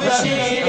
بشیر